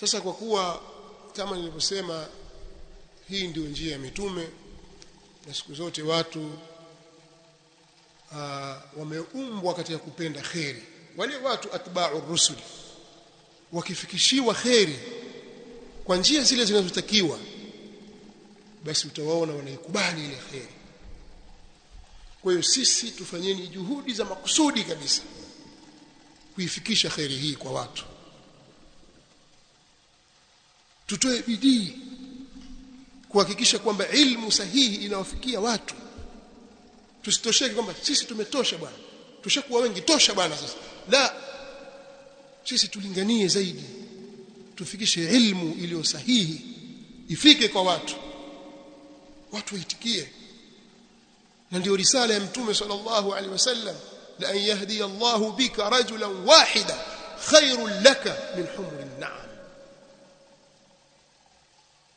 sasa kwa kuwa kama nilivyosema hii ndio njia ya mitume na siku zote watu aa, wameumbwa katika kupenda kheri. Wale watu atba'u rusuli wakifikishiwa kheri kwa njia zile zinazotakiwa basi utawaona wanaikubali ile kheri. Kwa hiyo sisi tufanyeni juhudi za makusudi kabisa kuifikisha kheri hii kwa watu tutoe bidii kuhakikisha kwamba ilmu sahihi inawafikia watu. Tusitosheke kwamba sisi tumetosha bwana. Tushakuwa wengi tosha bwana sasa. La sisi tulinganie zaidi. Tufikishe ilmu iliyo sahihi ifike kwa watu. Watu waitikie. Na ndio risala ya mtume sallallahu alaihi wasallam la an yahdi Allahu bika rajulan wahida khairul laka min humri na'am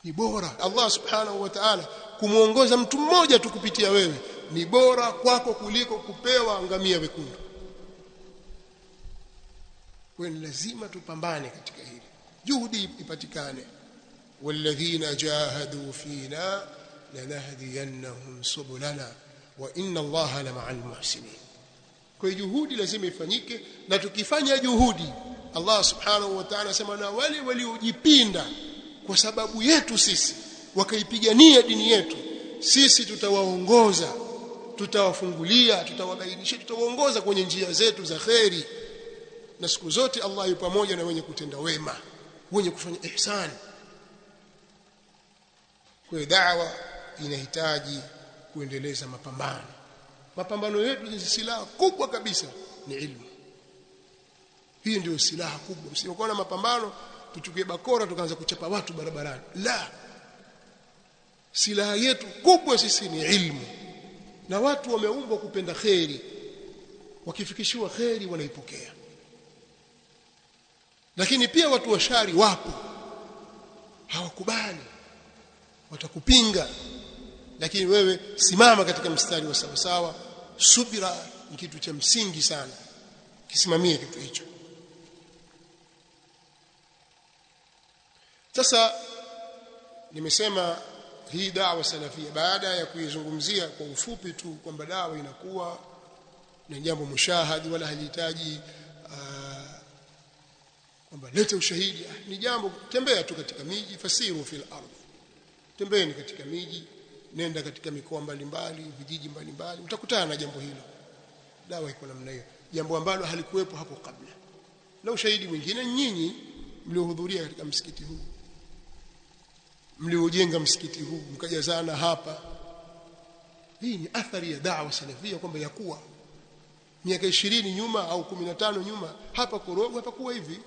ni bora. Allah subhanahu wa ta'ala kumuongoza mtu mmoja tu kupitia wewe ni bora kwako kuliko kupewa ngamia wekundu. Kwa lazima tupambane katika hili. Juhudi ipatikane. Walladhina jahadu fina lanahdiyannahum subulana wa inna allaha la ma'al muhsinin. Kwa juhudi lazima ifanyike na tukifanya juhudi Allah subhanahu wa ta'ala sema na wale waliojipinda kwa sababu yetu sisi wakaipigania dini yetu sisi tutawaongoza tutawafungulia tutawabainisha tutawaongoza kwenye njia zetu za kheri. Na siku zote Allah yupo pamoja na wenye kutenda wema wenye kufanya ihsan. Kwa da'wa inahitaji kuendeleza mapambano. Mapambano yetu ni silaha kubwa kabisa ni ilmu. Hii ndio silaha kubwa. Msiokuwa na mapambano tuchukue bakora tukaanza kuchapa watu barabarani. La. Silaha yetu kubwa sisi ni ilmu. Na watu wameumbwa kupenda kheri. Wakifikishiwa kheri wanaipokea. Lakini pia watu washari wapo. Hawakubali. Watakupinga. Lakini wewe simama katika mstari wa sawasawa. Sawa subira ni kitu cha msingi sana. Kisimamie kitu hicho sasa nimesema hii dawa salafia baada ya kuizungumzia kwa ufupi tu kwamba dawa inakuwa ni jambo mushahadi wala halihitaji kwamba lete ushahidi. Ni jambo tembea tu katika miji fasiru fil ardh tembeeni katika miji nenda katika mikoa mbalimbali vijiji mbalimbali utakutana na jambo hilo. Dawa iko namna hiyo. Jambo ambalo halikuwepo hapo kabla. Na ushahidi mwingine nyinyi mliohudhuria katika msikiti huu mliojenga msikiti huu mkajazana hapa. Hii ni athari ya dawa salafia kwamba yakuwa miaka ishirini nyuma au kumi na tano nyuma hapa Korogwe hapakuwa hivi.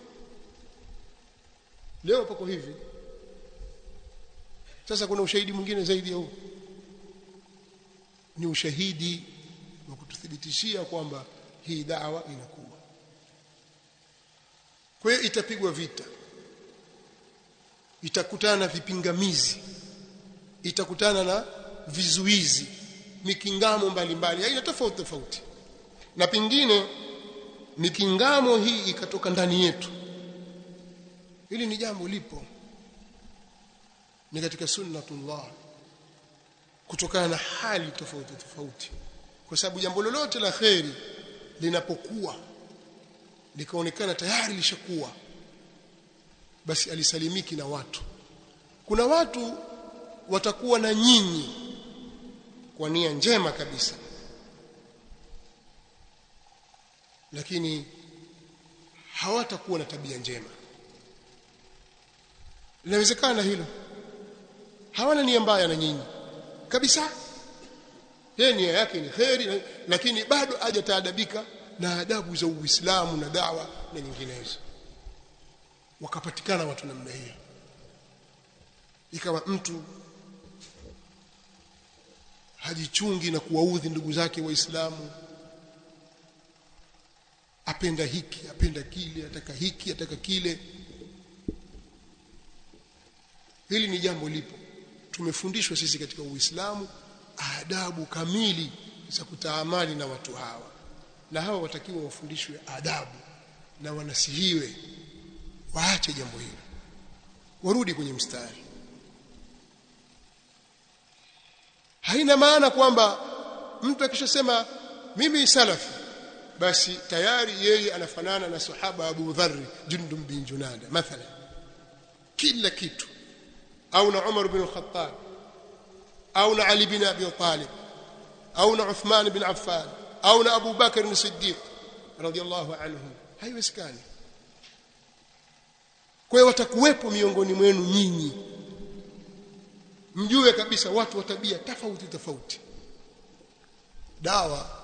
Leo pako hivi. Sasa kuna ushahidi mwingine zaidi ya huu ni ushahidi wa kututhibitishia kwamba hii dawa inakuwa. Kwa hiyo itapigwa vita itakutana na vipingamizi itakutana na vizuizi mikingamo mbalimbali aina tofauti tofauti. Na pingine mikingamo hii ikatoka ndani yetu. Hili ni jambo lipo. Ni katika sunnatullah kutokana na hali tofauti tofauti. Kwa sababu jambo lolote la kheri linapokuwa likaonekana tayari lishakuwa basi alisalimiki na watu. Kuna watu watakuwa na nyinyi kwa nia njema kabisa. Lakini hawatakuwa na tabia njema. Linawezekana hilo. Hawana nia mbaya na nyinyi. Kabisa. Yeye nia yake ni kheri lakini bado hajataadabika na adabu za Uislamu na dawa na nyinginezo wakapatikana watu namna hiyo. Ikawa mtu hajichungi na kuwaudhi ndugu zake waislamu. Apenda hiki apenda kile ataka hiki ataka kile. Hili ni jambo lipo. Tumefundishwa sisi katika uislamu adabu kamili za kutaamali na watu hawa. Na hawa watakiwa wafundishwe adabu na wanasihiwe waache jambo hilo. Warudi kwenye mstari. Haina maana kwamba mtu akishasema mimi salafi basi tayari yeye anafanana na sahaba Abu Dharr Jundum bin Junada mathalan. Kila kitu. Au na Umar bin Khattab. Au na Ali bin Abi Talib. Au na Uthman bin Affan. Au na Abu Bakar bin Siddiq radiyallahu anhum haiwezekani kwa hiyo watakuwepo miongoni mwenu nyinyi. Mjue kabisa watu wa tabia tofauti tofauti. Dawa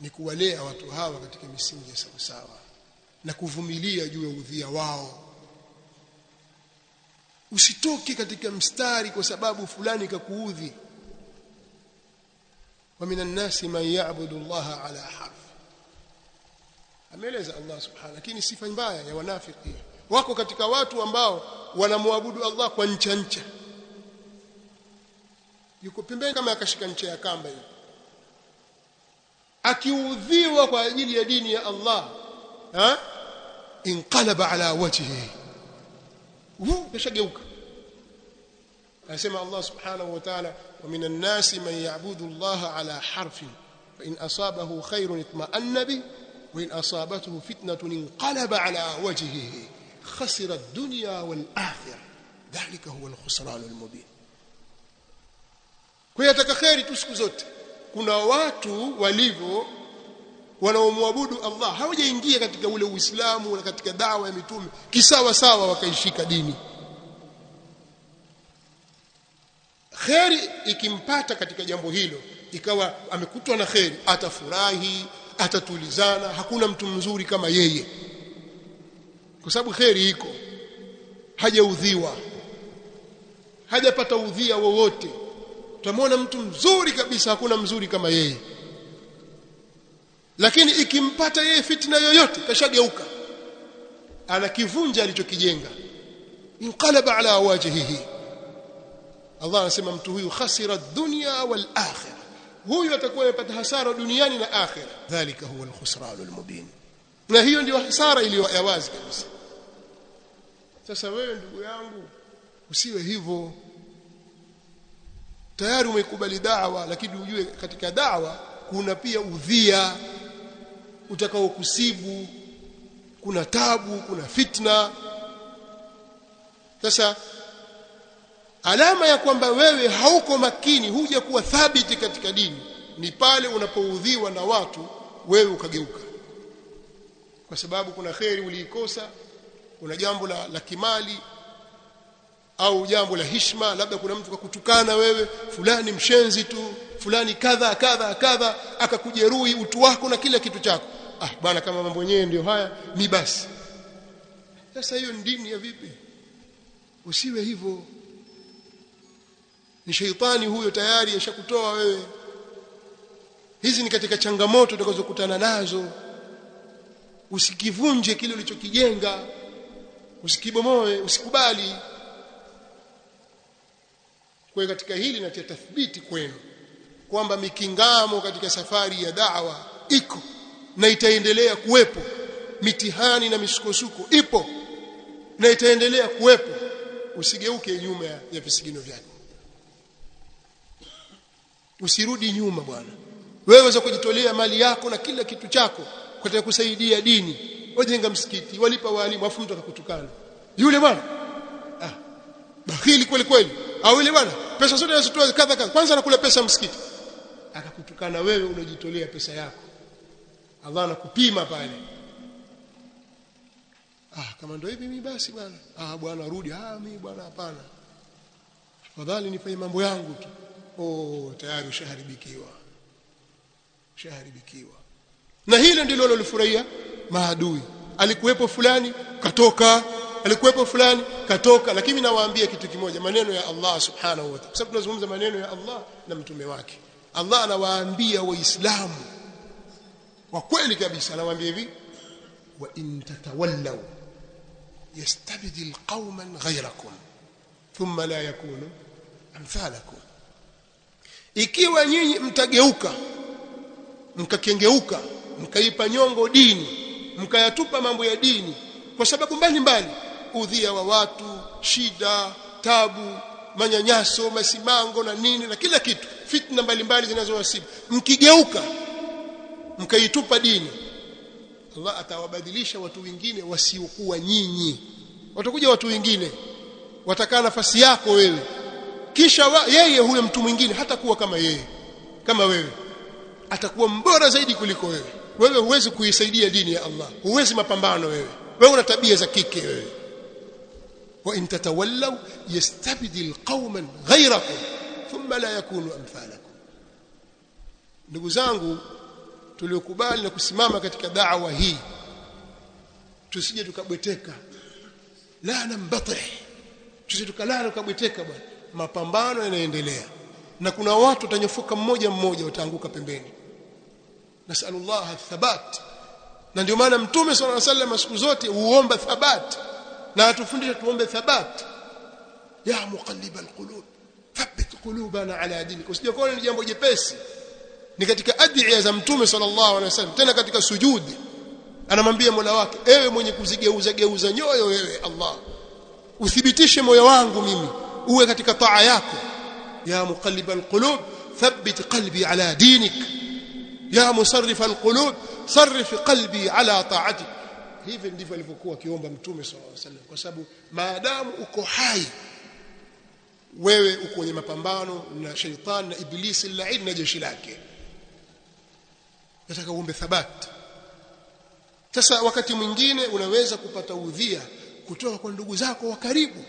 ni kuwalea watu hawa katika misingi ya sawasawa na kuvumilia juu ya udhia wao. Usitoke katika mstari kwa sababu fulani kakuudhi. Wa minan nasi man ya'budu Allah ala harf. Ameeleza Allah subhanahu lakini sifa mbaya ya wanafiki wako katika watu ambao wanamwabudu Allah kwa ncha ncha. Yuko pembeni kama akashika ncha ya kamba hiyo. Akiudhiwa kwa ajili ya dini ya Allah ha? Inqalaba ala wajhihi. Huu kashageuka anasema Allah subhanahu wa ta'ala wa minan nasi man ya'budu Allah ala harfin fa in asabahu khairun itma'anna bi wa in asabathu fitnatun inqalaba ala wajhihi الدنيا والآخرة. ذلك هو الخسران المبين. Kwa hiyo ataka khairi tu siku zote. Kuna watu walivyo wanaomwabudu Allah hawajaingia katika ule Uislamu na katika dawa ya mitume kisawa sawa wakaishika dini. Kheri ikimpata katika jambo hilo ikawa amekutwa na kheri atafurahi atatulizana hakuna mtu mzuri kama yeye kwa sababu kheri iko. Hajaudhiwa. Hajapata udhia wowote. Tutamwona mtu mzuri kabisa hakuna mzuri kama yeye. Lakini ikimpata yeye fitna yoyote kashageuka. Anakivunja alichokijenga. Inqalaba ala wajhihi Allah anasema mtu huyu khasira dunya wal akhirah. Huyu atakuwa amepata hasara duniani na akhirah. Dhalika huwa al-khusranul mubin na hiyo ndio hasara iliyo ya wazi kabisa. Sasa wewe ndugu yangu usiwe hivyo. Tayari umekubali dawa lakini ujue katika dawa kuna pia udhia utakaokusibu. Kuna tabu kuna fitna. Sasa alama ya kwamba wewe hauko makini huja kuwa thabiti katika dini ni pale unapoudhiwa na watu wewe ukageuka kwa sababu kuna kheri uliikosa kuna jambo la, la kimali au jambo la hishma labda kuna mtu kakutukana wewe fulani mshenzi tu fulani kadha kadha kadha akakujeruhi utu wako na kila kitu chako. Ah bwana kama mambo yenyewe ndio haya ni basi. Sasa hiyo dini ya vipi? Usiwe hivyo. Ni sheitani huyo tayari ashakutoa wewe. Hizi ni katika changamoto utakazokutana nazo usikivunje kile ulichokijenga. Usikibomoe usikubali. Kwa katika hili natia tathbiti kwenu kwamba mikingamo katika safari ya da'wa iko na itaendelea kuwepo. Mitihani na misukosuko ipo na itaendelea kuwepo. Usigeuke nyuma ya, visigino vyako usirudi nyuma bwana. Wewe waweza kujitolea mali yako na kila kitu chako kwa kusaidia dini. Wajenga msikiti walipa walimu afu mtu akakutukana yule bwana ah bakhili kweli kweli. Au yule bwana pesa zote anazotoa kadha kadha. Kwanza anakula pesa msikiti. Akakutukana wewe unajitolea pesa yako. Allah anakupima pale. Ah kama ndio hivi mimi basi bwana. Ah bwana rudi. Ah mimi bwana hapana. Afadhali nifanye mambo yangu tu. Oh tayari ushaharibikiwa. Ushaharibikiwa na hilo ndilo lolifurahia maadui. Alikuwepo fulani katoka. Alikuwepo fulani katoka. Lakini nawaambia kitu kimoja maneno ya Allah subhanahu wa ta'ala. Sababu tunazungumza maneno ya Allah na mtume wake. Allah anawaambia waislamu. Wa kweli kabisa anawaambia hivi wa in tatawallaw yastabdil qauman ghayrakum thumma la yakunu amthalakum. Ikiwa nyinyi mtageuka mkakengeuka mkaipa nyongo dini mkayatupa mambo ya dini kwa sababu mbalimbali udhia wa watu shida tabu manyanyaso masimango na nini na kila kitu fitna mbalimbali zinazowasibu. Mkigeuka mkaitupa dini Allah atawabadilisha watu wengine wasiokuwa nyinyi. Watakuja watu wengine watakaa nafasi yako wewe. Kisha wa, yeye huyo mtu mwingine hata kuwa kama yeye kama wewe. Atakuwa mbora zaidi kuliko wewe wewe huwezi kuisaidia dini ya Allah. Huwezi mapambano wewe. Wewe una tabia za kike wewe. Wa in tatawallaw yastabdil qauman ghayrakum thumma la yakunu amthalakum. Ndugu zangu tuliokubali na kusimama katika da'wa hii tusije tukabweteka. La nambatih tusije tukalala tukabweteka bwana. Mapambano yanaendelea. Na kuna watu watanyofuka mmoja mmoja wataanguka pembeni nasallallahu thabat na ndio maana mtume sallallahu alaihi wasallam siku zote huomba thabat na atufundisha tuombe thabat ya muqallib alqulub thabbit qulubana ala dinik usije kuona ni jambo jepesi ni katika adhiya za mtume sallallahu alaihi wasallam tena katika sujudi anamwambia Mola wake ewe mwenye kuzigeuza geuza nyoyo wewe Allah uthibitishe moyo wangu mimi uwe katika taa yako ya muqallib alqulub thabbit qalbi ala dinik ya musarrif alqulub sarrif qalbi ala ta'atik hivi ndivyo alivyokuwa akiomba mtume sallallahu alaihi wasallam kwa sababu maadamu uko hai wewe uko kwenye mapambano na shaitan na ibilisi laid na jeshi lake. Nataka uombe thabati sasa wakati mwingine unaweza kupata udhia kutoka kwa ndugu zako wa karibu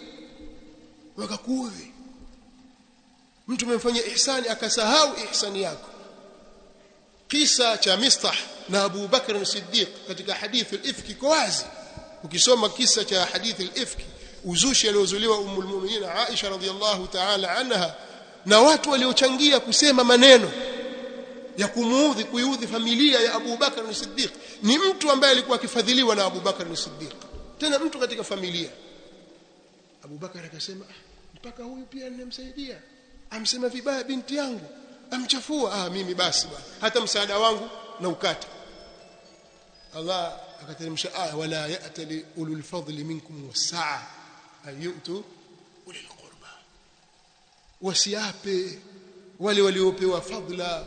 wakakuudhi. Mtu umemfanyia ihsani akasahau ihsani yako kisa cha Mistah na Abu Bakr as-Siddiq katika hadithi al-ifki kwa wazi. Ukisoma kisa cha hadithi al-ifki uzushi aliozuliwa ummul mu'minin Aisha radhiyallahu ta'ala anha na watu waliochangia kusema maneno ya kumuudhi kuiudhi familia ya Abu Bakr as-Siddiq ni mtu ambaye alikuwa akifadhiliwa na Abu Bakr as-Siddiq. Tena mtu katika familia. Abu Bakar akasema mpaka huyu pia ninamsaidia amsema vibaya binti yangu amchafua ah mimi basi bwana hata msaada wangu na ukata Allah akateremsha aya wala ya'tali ulul fadli minkum wasaa ayutu ulil qurba. Wasiape wale waliopewa fadla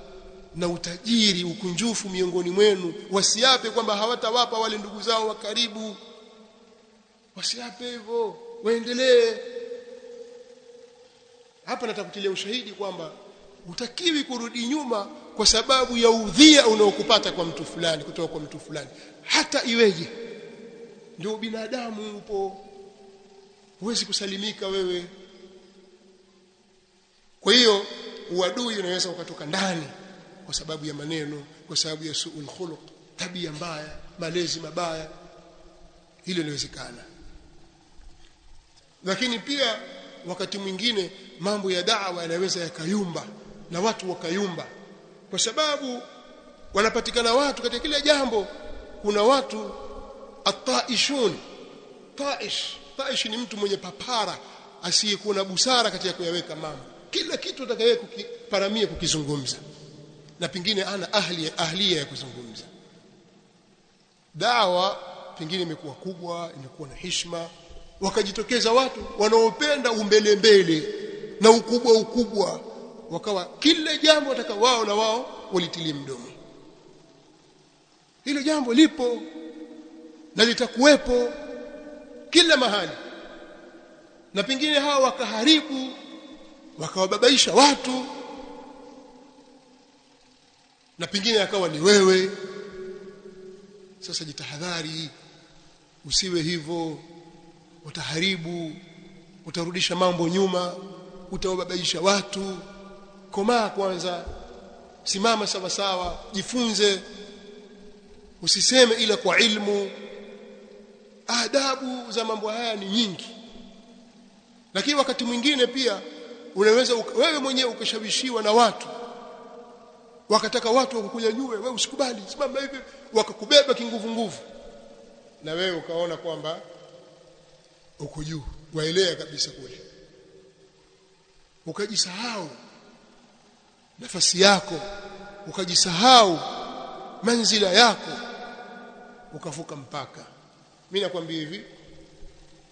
na utajiri ukunjufu miongoni mwenu. Wasiape kwamba hawatawapa wale ndugu zao wa karibu. Wasiape hivyo waendelee. Hapa natakutilia ushahidi kwamba utakiwi kurudi nyuma kwa sababu ya udhia unaokupata kwa mtu fulani kutoka kwa mtu fulani. Hata iweje ndio binadamu upo. Huwezi kusalimika wewe. Kwa hiyo uadui unaweza ukatoka ndani kwa sababu ya maneno kwa sababu ya suul khuluq tabia mbaya malezi mabaya. Hilo linawezekana lakini pia wakati mwingine mambo ya da'wa yanaweza yakayumba na watu wakayumba kwa sababu wanapatikana watu katika kila jambo. Kuna watu ataishun taish. Taish ni mtu mwenye papara asiyekuwa na busara katika kuyaweka mambo kila kitu atakaye kukiparamia kukizungumza. Na pingine ana ahli ahlia ya kuzungumza. Dawa pingine imekuwa kubwa imekuwa na heshima. Wakajitokeza watu wanaopenda umbelembele na ukubwa ukubwa wakawa kila jambo wataka wao na wao walitilie mdomo. Hilo jambo lipo na litakuwepo kila mahali. Na pengine hawa wakaharibu wakawababaisha watu na pengine akawa ni wewe. Sasa jitahadhari usiwe hivyo utaharibu utarudisha mambo nyuma utawababaisha watu komaa kwanza. Simama sawa sawa jifunze. Usiseme ila kwa ilmu. Adabu za mambo haya ni nyingi. Lakini wakati mwingine pia unaweza wewe mwenyewe ukashawishiwa na watu. Wakataka watu wakukunyanyue wewe usikubali simama hivi wakakubeba kinguvu nguvu. Na wewe ukaona kwamba uko juu waelea kabisa kule. Ukajisahau nafasi yako ukajisahau manzila yako ukavuka mpaka. Mimi nakwambia hivi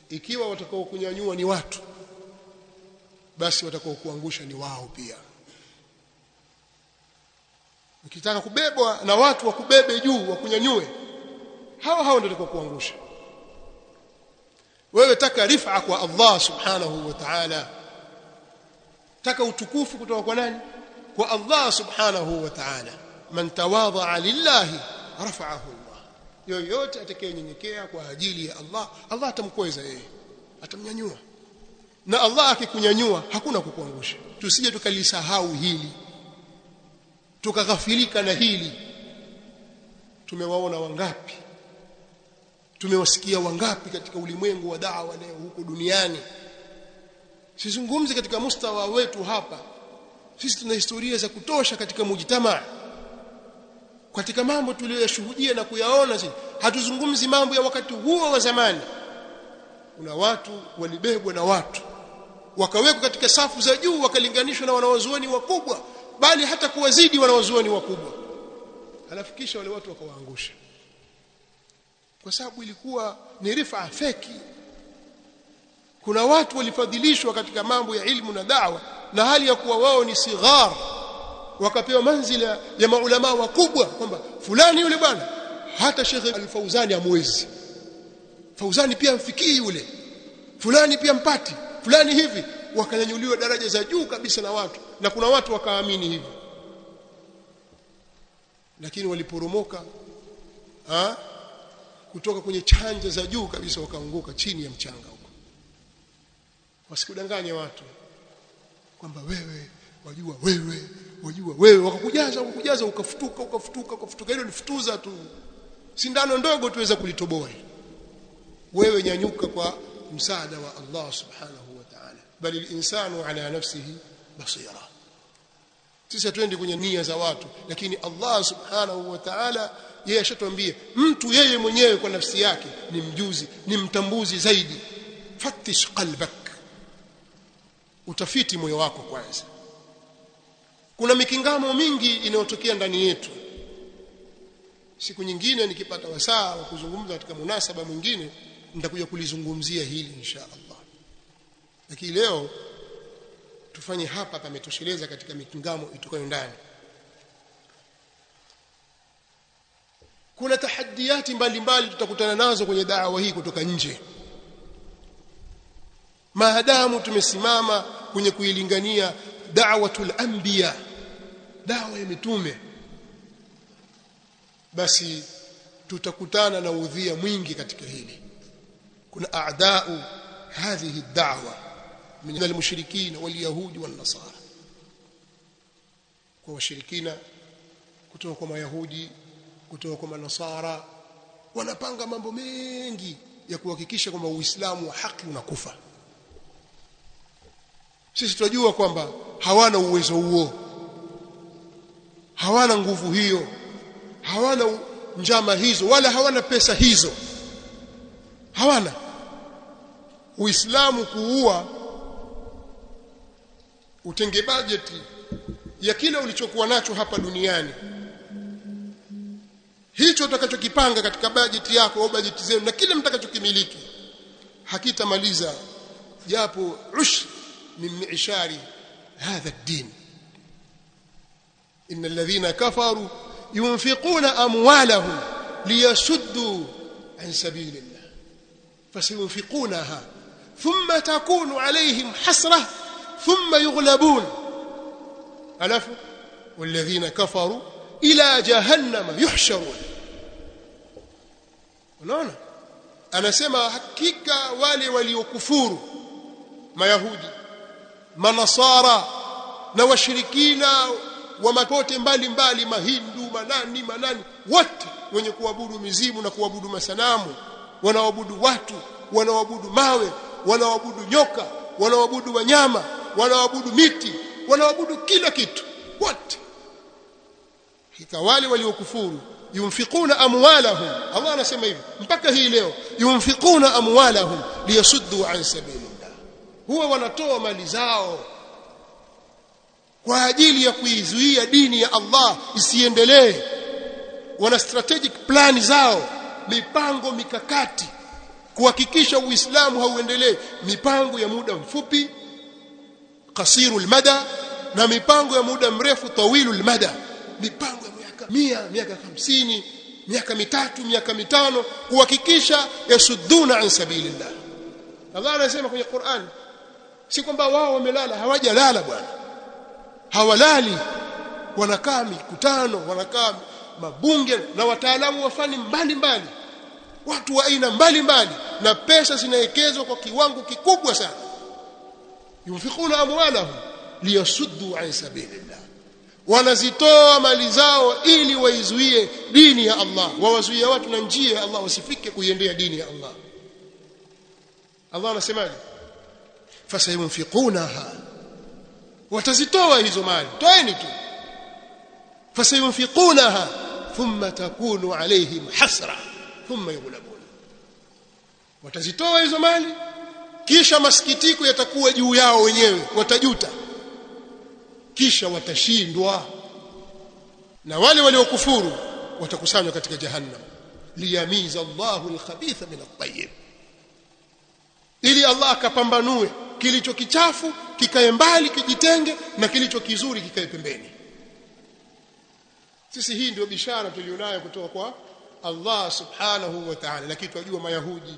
ikiwa watakao kunyanyua ni watu basi watakao kuangusha ni wao pia. Ukitaka kubebwa na watu wakubebe juu wakunyanyue hao hao ndio watakao kuangusha wewe taka rifa kwa Allah subhanahu wa ta'ala. Taka utukufu kutoka kwa nani kwa Allah subhanahu wa ta'ala. Man tawadha lillahi rafa'ahu Allah. Yoyote atakayenyenyekea kwa ajili ya Allah Allah atamkweza yeye. Atamnyanyua. Na Allah akikunyanyua hakuna kukuangusha. Tusije tukalisahau hili. Tukaghafilika na hili. Tumewaona wangapi? Tumewasikia wangapi katika ulimwengu wa da'wa leo huko duniani? Sizungumzi katika mustawa wetu hapa sisi tuna historia za kutosha katika mujitamaa katika mambo tuliyoyashuhudia na kuyaona hatuzungumzi mambo ya wakati huo wa zamani. Kuna watu walibebwa na watu wakawekwa katika safu za juu wakalinganishwa na wanawazuoni wakubwa bali hata kuwazidi wanawazuoni wakubwa. Halafu kisha wale watu wakawaangusha. Kwa sababu ilikuwa ni rifa feki kuna watu walifadhilishwa katika mambo ya ilmu na da'wa na hali ya kuwa wao ni sighar. Wakapewa manzila ya maulama wakubwa kwamba fulani yule bwana hata Sheikh Al-Fauzani amwezi Fauzani pia mfikii yule. Fulani pia mpati. Fulani hivi. Wakanyanyuliwa daraja za juu kabisa na watu na kuna watu wakaamini hivi lakini waliporomoka ha? kutoka kwenye chanja za juu kabisa wakaanguka chini ya mchanga wasikudanganye watu kwamba wewe wajua wewe wajua wewe. Wakakujaza wakakujaza ukafutuka ukafutuka ukafutuka. Hilo ni futuza tu. Sindano ndogo tuweza kulitoboa. Wewe nyanyuka kwa msaada wa Allah subhanahu wa ta'ala. Bali al-insanu ala nafsihi basira. Sisi hatuendi kwenye nia za watu lakini Allah subhanahu wa ta'ala yeye ashatuambia mtu yeye mwenyewe kwa nafsi yake ni mjuzi ni mtambuzi zaidi. Fatish qalbak utafiti moyo wako kwanza. Kuna mikingamo mingi inayotokea ndani yetu. Siku nyingine nikipata wasaa wa kuzungumza katika munasaba mwingine nitakuja kulizungumzia hili insha Allah. Lakini leo tufanye hapa pametosheleza katika mikingamo itokayo ndani. Kuna tahaddiati mbalimbali tutakutana nazo kwenye da'wa hii kutoka nje. Maadamu tumesimama kwenye kuilingania da'watul anbiya dawa ya mitume. Basi tutakutana na udhia mwingi katika hili. Kuna a'da'u hadhihi ad-da'wa min al-mushrikin wal-yahudi wan-nasara kwa washirikina kutoka kwa mayahudi kutoka kwa manasara wanapanga mambo mengi ya kuhakikisha kwamba uislamu wa haki unakufa sisi tunajua kwamba hawana uwezo huo. Hawana nguvu hiyo. Hawana njama hizo wala hawana pesa hizo. Hawana. Uislamu kuua utenge bajeti ya kile ulichokuwa nacho hapa duniani. Hicho utakachokipanga katika bajeti yako au bajeti zenu na kile mtakachokimiliki hakitamaliza japo ush min mi'shari hadha ad-din إن الذين كفروا ينفقون أموالهم ليسدوا عن سبيل الله فسينفقونها ثم تكون عليهم حسرة ثم يغلبون. ألف؟ والذين كفروا إلى جهنم يحشرون. unaona anasema hakika wale waliokufuru mayahudi manasara na washirikina wa mapote mbalimbali mahindu manani manani wote wenye kuabudu mizimu na kuabudu masanamu wanaoabudu watu wanaoabudu mawe wanaoabudu nyoka wanaoabudu wanyama wanaoabudu miti wanaoabudu kila kitu wote. Hata wale waliokufuru yunfikuna amwalahum. Allah anasema hivi mpaka hii leo yunfikuna amwalahum liyasuddu an sabilillah huwa wanatoa mali zao kwa ajili ya kuizuia dini ya Allah isiendelee. Wana strategic plan zao mipango mikakati kuhakikisha uislamu hauendelee. Mipango ya muda mfupi kasirul mada na mipango ya muda mrefu tawilul mada. Mipango ya miaka mia miaka hamsini miaka mitatu miaka mitano kuhakikisha yasudduna an sabilillah. Allah anasema kwenye Qur'an si kwamba wao wamelala hawajalala bwana. Hawalali. Wanakaa mikutano wanakaa mabunge na wataalamu wa fani mbalimbali. Watu wa aina mbalimbali. Na pesa zinawekezwa kwa kiwango kikubwa sana. Yunfikuna amwalahum liyasuddu an sabilillah. Wanazitoa mali zao ili waizuie dini ya Allah. Wawazuie watu na njia ya Allah wasifike kuiendea dini ya Allah. Allah anasemaje fasayunfiqunaha watazitoa hizo mali. Toeni tu. Fasayunfiqunaha thumma takunu alaihim hasra. Thumma yughlabun. Watazitoa hizo mali. Kisha masikitiko yatakuwa juu yao wenyewe. Watajuta. Kisha watashindwa. Na wale waliokufuru watakusanywa katika jahannam. Liyamiza Allahu al-khabitha min at-tayyib ili Allah akapambanue kilicho kichafu kikae mbali kijitenge na kilicho kizuri kikae pembeni. Sisi hii ndio bishara tulionayo kutoka kwa Allah subhanahu wa ta'ala. Lakini tunajua mayahudi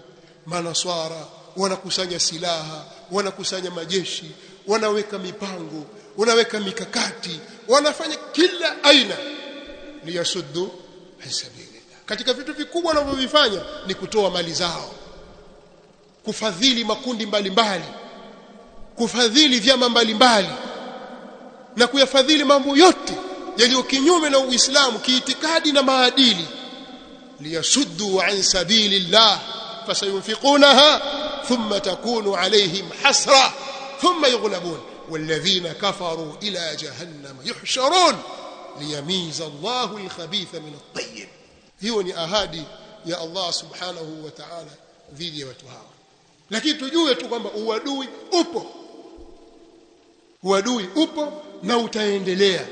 manaswara wanakusanya silaha wanakusanya majeshi wanaweka mipango wanaweka mikakati wanafanya kila aina. Liyasuddu sabilillah. Katika vitu vikubwa wanavyovifanya ni kutoa mali zao kufadhili makundi mbalimbali. mbali. Kufadhili vyama mbalimbali na kuyafadhili mambo yote yaliyo kinyume na Uislamu kiitikadi na maadili liyasuddu an sabilillah fasayunfiqunaha thumma takunu alayhim hasra thumma yughlabun والذين كفروا إلى جهنم يحشرون ليميز الله الخبيث من الطيب hiyo ni ahadi ya Allah subhanahu wa ta'ala dhidi ya watu hawa lakini tujue tu kwamba uadui upo uadui upo na utaendelea.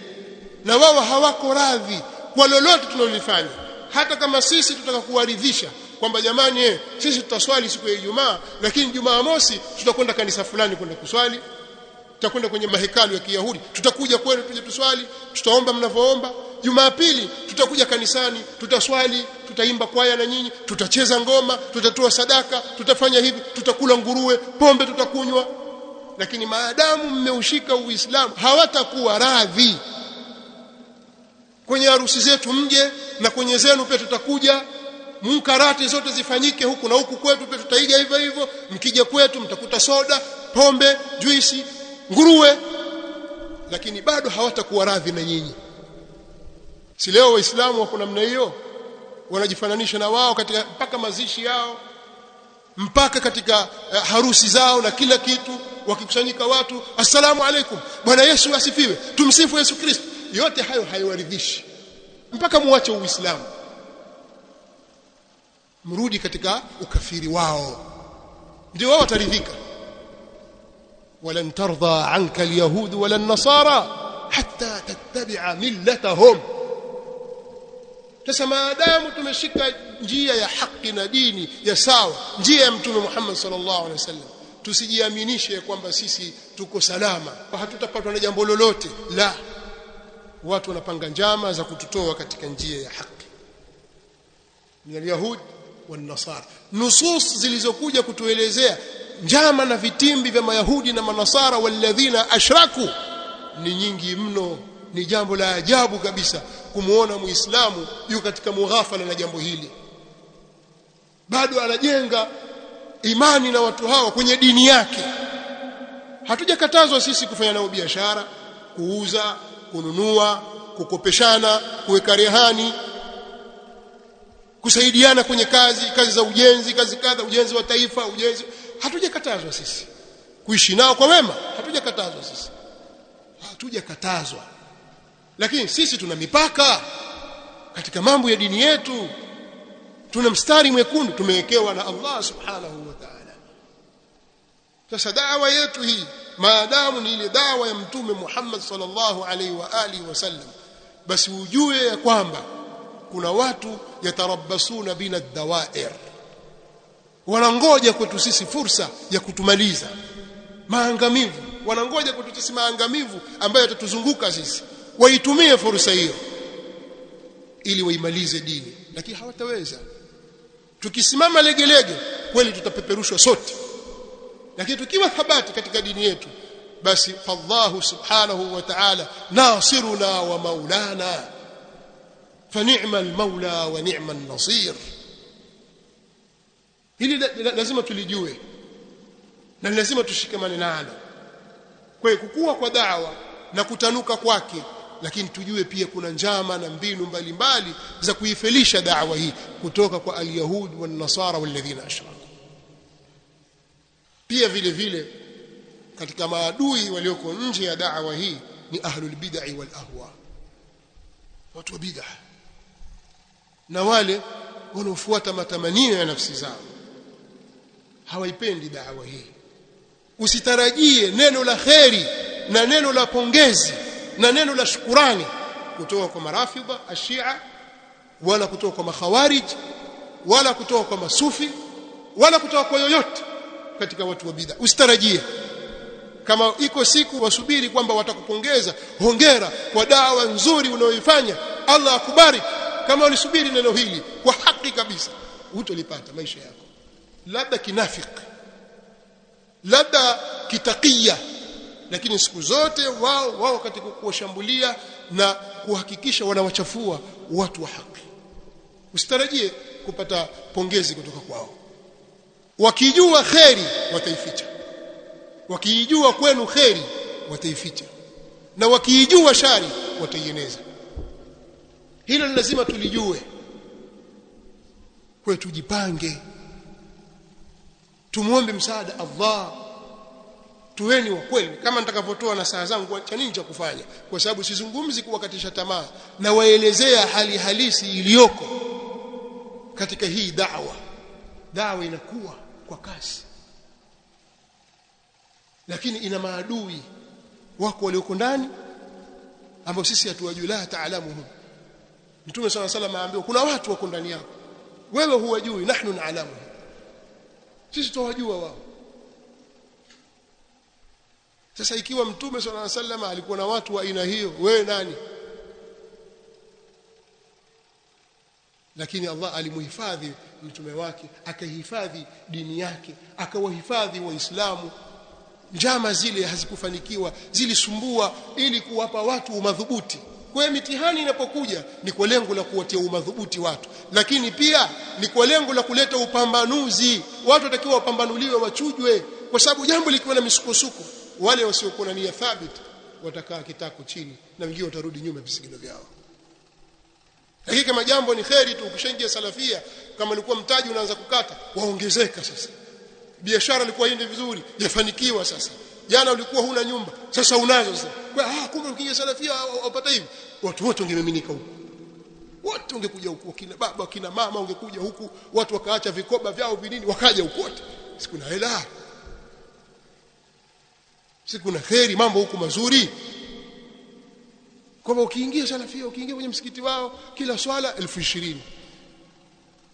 Na wao hawako radhi kwa lolote tunalolifanya. Hata kama sisi tutaka kuwaridhisha kwamba jamani eh, sisi tutaswali siku ya Ijumaa lakini Jumaa mosi tutakwenda kanisa fulani kwenda kuswali. Tutakwenda kwenye mahekalu ya Kiyahudi. Tutakuja kwenu tuje tuswali. Tutaomba mnavyoomba. Jumapili tutakuja kanisani tutaswali tutaimba kwaya na nyinyi tutacheza ngoma tutatoa sadaka tutafanya hivi tutakula nguruwe pombe tutakunywa lakini maadamu mmeushika Uislamu hawatakuwa radhi. Kwenye harusi zetu mje na kwenye zenu pia tutakuja. Munkarati zote zifanyike huku na huku kwetu pia tutaiga hivyo hivyo. Mkija kwetu mtakuta soda pombe juisi nguruwe. Lakini bado hawatakuwa radhi na nyinyi. Si leo waislamu wako namna hiyo? Wanajifananisha na wao katika mpaka mazishi yao mpaka katika uh, harusi zao na kila kitu wakikusanyika watu assalamu alaikum bwana Yesu asifiwe tumsifu Yesu Kristo. Yote hayo haiwaridhishi mpaka muache uislamu. Mrudi katika ukafiri wao. Ndio wao wataridhika. Walan tardha anka alyahud wala nasara hatta tattabi'a millatahum sasa maadamu tumeshika njia ya haki na dini ya sawa njia ya mtume Muhammad sallallahu alaihi wasallam tusijiaminishe kwamba sisi tuko salama hatutapatwa na jambo lolote. La watu wanapanga njama za kututoa katika njia ya haki. Ni alyahud wan-nasara. Nusus zilizokuja kutuelezea njama na vitimbi vya mayahudi na manasara walladhina ashraku ni nyingi mno ni jambo la ajabu kabisa kumuona muislamu yu katika mughafala na jambo hili. Bado anajenga imani na watu hawa kwenye dini yake. Hatujakatazwa sisi kufanya nao biashara kuuza kununua kukopeshana kuweka rehani kusaidiana kwenye kazi kazi za ujenzi kazi kadha ujenzi wa taifa ujenzi. Hatujakatazwa sisi kuishi nao kwa wema. Hatujakatazwa sisi. Hatujakatazwa lakini sisi tuna mipaka katika mambo ya dini yetu. Tuna mstari mwekundu tumewekewa na Allah subhanahu wa ta'ala. Sasa dawa yetu hii maadamu ni ile dawa ya mtume Muhammad sallallahu alaihi wa alihi wasallam basi ujue ya kwamba kuna watu yatarabbasuna bina dawair wanangoja kwetu sisi fursa ya kutumaliza maangamivu. Wanangoja kwetu sisi maangamivu ambayo yatatuzunguka sisi waitumie fursa hiyo ili waimalize dini. Lakini hawataweza. Tukisimama legelege kweli tutapeperushwa sote. Lakini tukiwa thabati katika dini yetu basi fallahu subhanahu wa ta'ala nasiruna wa maulana. Fa ni'mal maula wa ni'man nasir hili lazima tulijue na lazima tushikamane nalo. Kwa hiyo kukua kwa dawa na kutanuka kwake lakini tujue pia kuna njama na mbinu mbalimbali za kuifelisha dawa hii kutoka kwa alyahud wan nasara walladhina ashraku. Pia vile vile katika maadui walioko nje ya dawa hii ni ahlul bid'ah wal ahwa. Watu wa bid'ah na wale wanaofuata matamanio ya nafsi zao. Hawaipendi dawa hii. Usitarajie neno la kheri na neno la pongezi na neno la shukurani kutoka kwa marafidha ashia wala kutoka kwa makhawarij wala kutoka kwa masufi wala kutoka kwa yoyote katika watu wa bid'a. Usitarajie kama iko siku wasubiri kwamba watakupongeza hongera kwa dawa nzuri unayoifanya. Allah akubari kama ulisubiri neno hili kwa haki kabisa hutolipata maisha yako. Labda kinafiki labda kitakia lakini siku zote wao wao katika kuwashambulia na kuhakikisha wanawachafua watu wa haki. Usitarajie kupata pongezi kutoka kwao. Wakijua kheri wataificha. Wakiijua kwenu kheri wataificha. Na wakiijua shari wataieneza. Hilo lazima tulijue. Kwetu tujipange tumuombe msaada Allah tuweni wa kweli kama nitakavyotoa na saa zangu cha nini cha kufanya? Kwa sababu sizungumzi kuwakatisha tamaa. Na waelezea hali halisi iliyoko katika hii da'wa. Da'wa inakuwa kwa kasi. Lakini ina maadui. Wako walioko ndani ambao sisi hatuwajui la taalamuhum mtume swalla sallam aambiwa kuna watu wako ndani yako. Wewe huwajui nahnu na'lamu sisi tuwajua wao sasa ikiwa mtume sallallahu alaihi wasallam alikuwa na watu wa aina hiyo wewe nani? Lakini Allah alimuhifadhi mtume wake akahifadhi dini yake akawahifadhi waislamu. Njama zile hazikufanikiwa zilisumbua ili kuwapa watu umadhubuti. Kwa mitihani inapokuja ni kwa lengo la kuwatia umadhubuti watu. Lakini pia ni kwa lengo la kuleta upambanuzi. Watu watakiwa wapambanuliwe wachujwe. Kwa sababu jambo likiwa na misukosuko wale wasiokuwa na nia thabit watakaa kitako chini na wengine watarudi nyuma visigino vyao. Lakini kama jambo ni kheri tu ukishaingia salafia kama ulikuwa mtaji unaanza kukata waongezeka sasa. Biashara ilikuwa iende vizuri yafanikiwa sasa. Jana ulikuwa huna nyumba sasa unazo sasa. Kwa ah kumbe ukiingia salafia upata hivi. Watu wote wangemiminika huko wote ungekuja huku kina baba kina mama ungekuja huku watu wakaacha vikoba vyao vinini wakaja huko siku na hela siku kuna kheri mambo huku mazuri. Kwamba ukiingia salafia ukiingia kwenye msikiti wao kila swala elfu ishirini.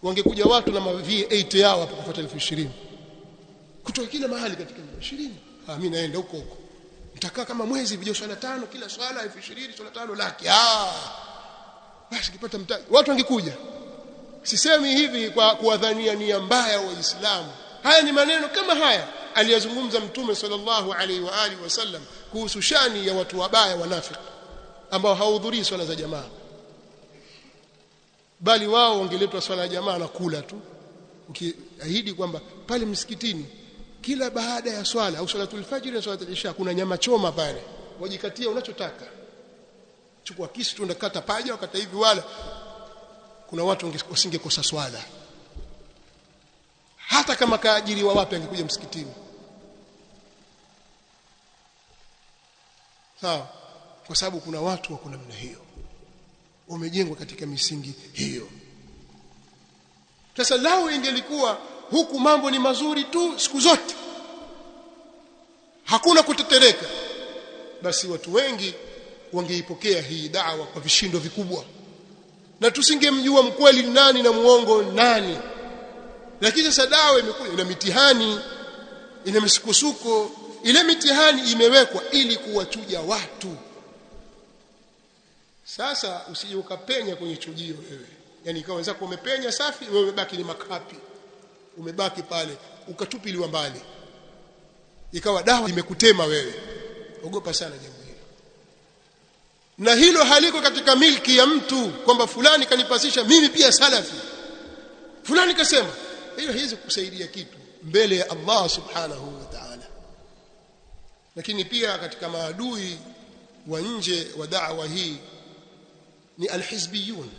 Wangekuja watu na V8 yao hapo kufuata elfu ishirini. Kutoka kila mahali katika ishirini. Ah mimi naenda huko huko. Nitakaa kama mwezi vijao swala tano kila swala elfu ishirini swala tano laki. Ah! Basi kipata mtaji watu wangekuja. Sisemi hivi kwa kuwadhania nia mbaya waislamu. Haya ni maneno kama haya aliyazungumza mtume sallallahu alaihi wa alihi wasallam kuhusu shani ya watu wabaya wanafiki ambao hawahudhurii swala za jamaa bali wao wangeletwa swala ya jamaa na kula tu ukiahidi kwamba pale msikitini kila baada ya swala au swalatul fajr na swalatul isha kuna nyama choma pale wajikatia unachotaka. Chukua kisu tu ndakata paja wakata hivi wala kuna watu wasingekosa swala hata kama kaajiri wa wapi angekuja msikitini. Sawa. Kwa sababu kuna watu wako namna hiyo. Wamejengwa katika misingi hiyo. Sasa lao ingelikuwa huku mambo ni mazuri tu siku zote hakuna kutetereka basi watu wengi wangeipokea hii dawa kwa vishindo vikubwa. Na tusingemjua mkweli nani na muongo nani lakini sasa dawa imekuja ina mitihani ina misukosuko. Ile mitihani imewekwa ili kuwachuja watu. Sasa usije ukapenya kwenye chujio wewe. Yani kama wenzako umepenya safi wewe umebaki ni makapi. Umebaki pale ukatupiliwa mbali. Ikawa dawa imekutema wewe. Ogopa sana jambo hilo na hilo haliko katika milki ya mtu kwamba fulani kanipasisha mimi pia salafi. Fulani kasema hiyo hizi kusaidia kitu mbele ya Allah subhanahu wa ta'ala. Lakini pia katika maadui wa nje wa da'wa hii ni alhizbiyun.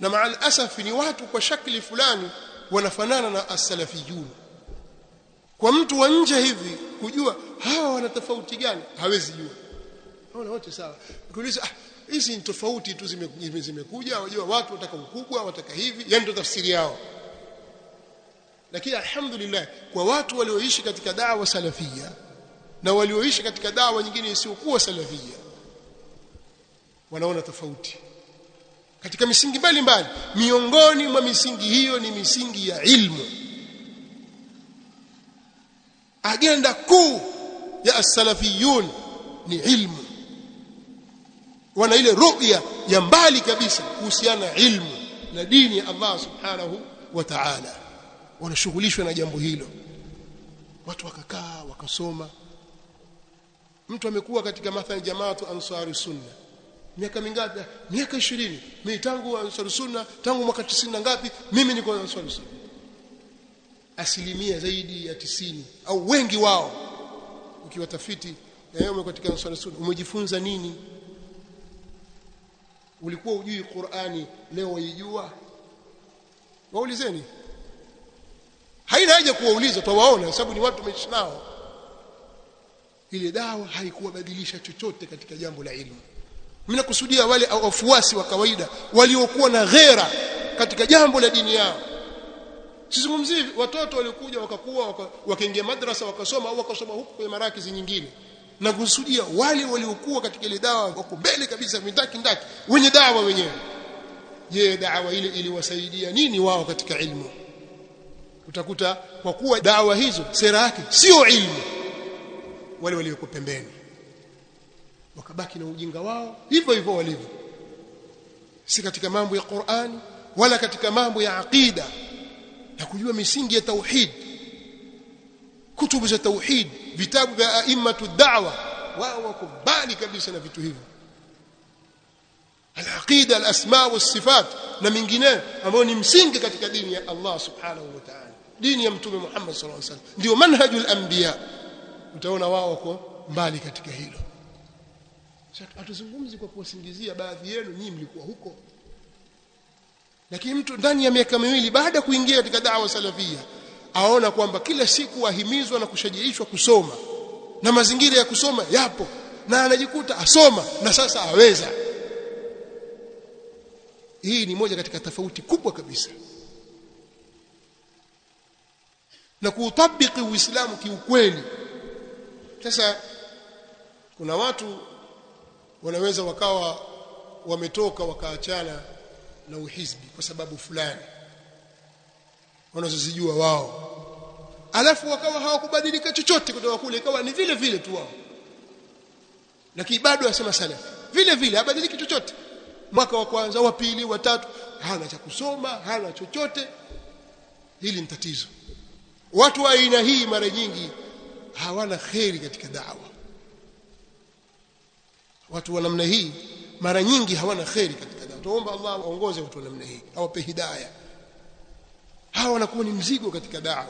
Na maa alasaf ni watu kwa shakli fulani wanafanana na as-salafiyun. Kwa mtu wa nje hivi kujua hawa wana tofauti gani? Hawezi jua. Hawana wote sawa. Kuuliza ah hizi ni tofauti tu zimekuja zime wajua watu wataka ukubwa wataka hivi. Yani ndio tafsiri yao. Lakini alhamdulillah kwa watu walioishi katika dawa salafia na walioishi katika dawa nyingine isiyokuwa salafia wanaona tofauti. Katika misingi mbalimbali miongoni mwa misingi hiyo ni misingi ya ilmu. Agenda kuu ya as-salafiyun ni ilmu wana ile ru'ya ya mbali kabisa kuhusiana na ilmu na dini ya Allah subhanahu wa ta'ala. Wanashughulishwa na jambo hilo. Watu wakakaa wakasoma. Mtu amekuwa katika mathalan jamaatu ansari sunna. Miaka mingapi? Miaka 20 mimi tangu ansari sunna tangu mwaka 90 na ngapi? Mimi niko ansari sunna. Asilimia zaidi ya tisini. Au wengi wao. Ukiwatafiti wewe katika ansari sunna. Umejifunza nini ulikuwa ujui Qur'ani leo waijua? Waulizeni. Haina haja kuwauliza twawaona sababu ni watu umeishi nao. Ile dawa haikuwabadilisha chochote katika jambo la ilmu. Mimi nakusudia wale wafuasi wa kawaida waliokuwa na ghera katika jambo la dini yao. Sizungumzii watoto walikuja wakakuwa wakaingia madrasa wakasoma au wakasoma huko kwenye marakizi nyingine na kusudia wale waliokuwa katika ile dawa wako mbele kabisa mindaki ndaki wenye dawa wenyewe. Je dawa ile iliwasaidia nini wao katika ilmu? Utakuta kwa kuwa dawa hizo sera yake sio ilmu. Wale walioko pembeni wakabaki na ujinga wao hivyo hivyo walivyo. Si katika mambo ya Qur'ani wala katika mambo ya aqida na kujua misingi ya tauhid kutubu za tauhid vitabu vya aimatu da'wa wao wako mbali kabisa na vitu hivyo. Alaqida alasma al-asma was-sifat na mingineyo ambayo ni msingi katika dini ya Allah subhanahu wa ta'ala. Dini ya mtume Muhammad sallallahu alaihi wasallam ndio manhajul anbiya. Utaona wao wako mbali katika hilo. Hatuzungumzi kwa kuwasingizia baadhi yenu nyinyi mlikuwa huko. Lakini mtu ndani ya miaka miwili baada ya kuingia katika dawa salafia aona kwamba kila siku ahimizwa na kushajiishwa kusoma. Na mazingira ya kusoma yapo. Na anajikuta asoma na sasa aweza. Hii ni moja katika tofauti kubwa kabisa. Na kuutabiki uislamu kiukweli. Sasa kuna watu wanaweza wakawa wametoka wakaachana na uhizbi kwa sababu fulani wanazozijua wao. Alafu wakawa hawakubadilika chochote kutoka kule ikawa ni vile vile tu wao. Lakini bado asema salafi vile vile habadiliki chochote. Mwaka wa kwanza wa pili wa tatu hana cha kusoma hana chochote. Hili ni tatizo. Watu wa aina hii mara nyingi hawana kheri katika dawa. Watu wa namna hii mara nyingi hawana kheri katika dawa. Tuomba Allah aongoze watu wa namna hii awape hidayah hawa wanakuwa ni mzigo katika dawa.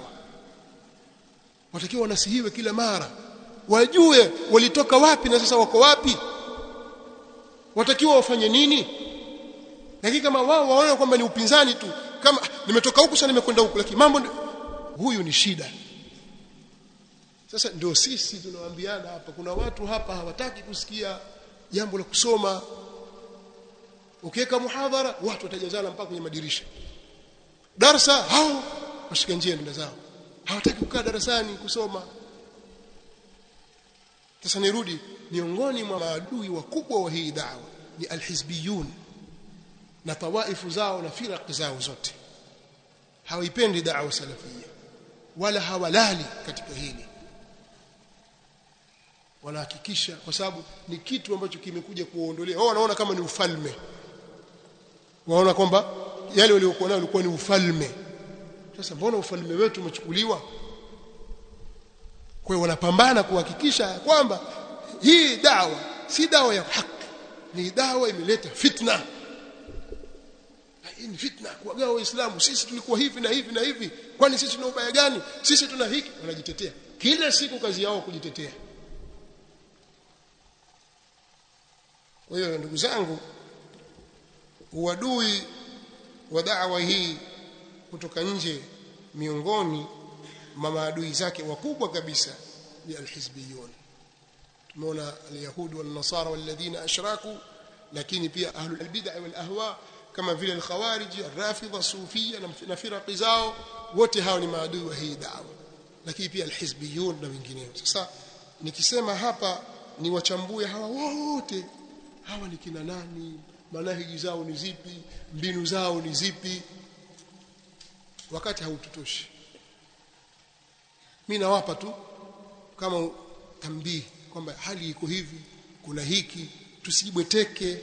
Watakiwa wanasihiwe kila mara. Wajue walitoka wapi na sasa wako wapi. Watakiwa wafanye nini? Lakini kama wao waona kwamba ni upinzani tu kama nimetoka huku sasa nimekwenda huku lakini mambo huyu ni shida. Sasa ndio sisi tunawaambiana hapa kuna watu hapa hawataki kusikia jambo la kusoma. Ukiweka muhadhara watu watajazana mpaka kwenye madirisha darasa hao washika njia nenda zao. Hawataki kukaa darasani kusoma. Sasa nirudi miongoni mwa maadui wakubwa wa hii dawa ni alhizbiyun na tawaifu zao na firaq zao zote. Hawaipendi da'wa salafia wala hawalali katika hili. Wanahakikisha kwa sababu ni kitu ambacho kimekuja kuondolea wao wanaona kama ni ufalme. Waona kwamba yale waliokuwa nayo ulikuwa ni ufalme. Sasa mbona ufalme wetu umechukuliwa? Kwa hiyo wanapambana kuhakikisha kwamba hii dawa si dawa ya haki ni dawa imeleta fitna. Hii ni fitna kuwagawa waislamu. Sisi tulikuwa hivi na hivi na hivi. Kwani sisi tuna ubaya gani? Sisi tuna hiki. Wanajitetea. Kila siku kazi yao kujitetea. Kwa hiyo ndugu zangu uadui wa da'wa hii kutoka nje miongoni mwa maadui zake wakubwa kabisa ni alhizbiyun. Tumeona alyahudi wal nasara walladhina ashraku lakini pia ahlul bid'ah wal ahwa kama vile alkhawarij arrafidha sufia na firaqi zao wote hao ni maadui wa hii da'wa. Lakini pia alhizbiyun na wengineo. Sasa nikisema hapa ni wachambue hawa wote. Hawa ni kina nani manahiji zao ni zipi? Mbinu zao ni zipi? Wakati haututoshi. Mimi nawapa tu kama tambii kwamba hali iko hivi kuna hiki tusijibweteke